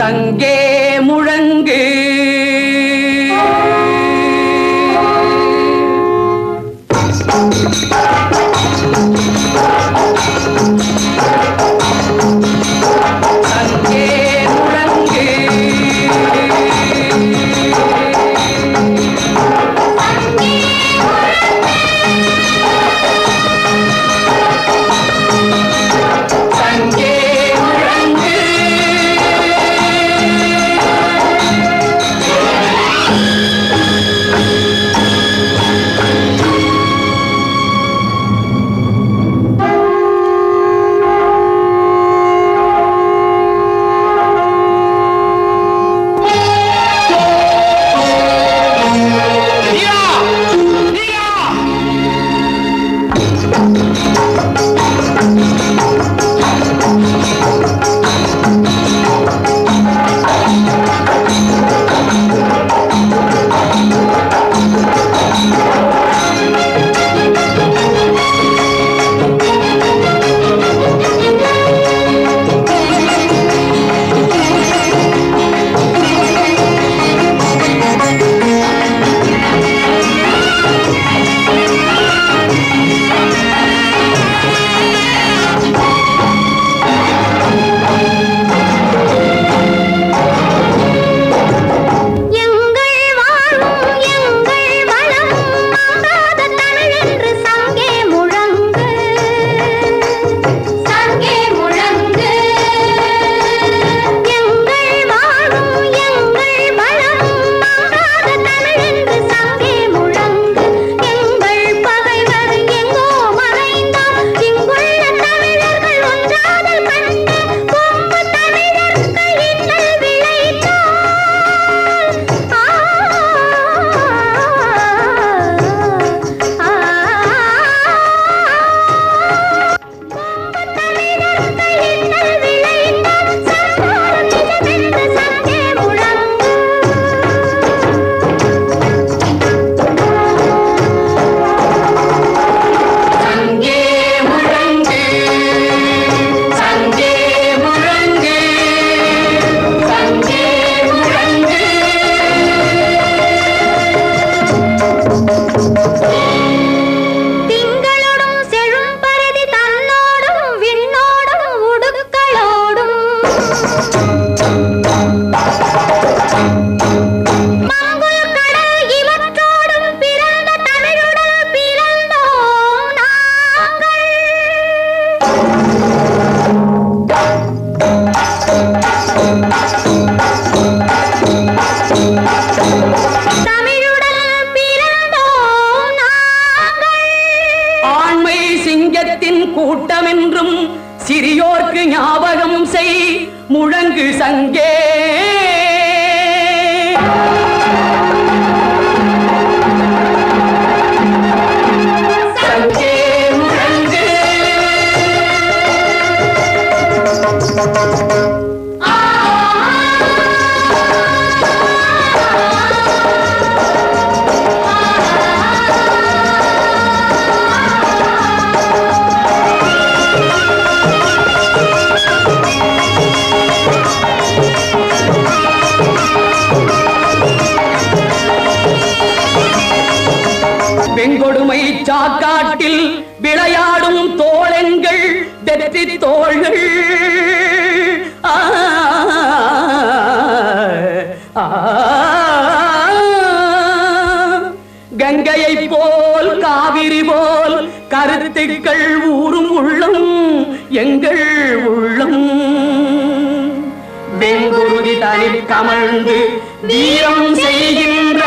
சங்கே முழங்கு கூட்டமென்றும் சிறியோர்க்கு ஞாபகம் செய். முழங்கு சங்கே வெங்கொடுமை சாக்காட்டில் விளையாடும் தோழங்கள் வெற்றி தோள்கள். கங்கையை போல் காவிரி போல் கருத்துக்கள் ஊறும் உள்ளம் எங்கள் உள்ளம். வெங்குருதி தனி கமழ்ந்து வீரம் செய்கின்ற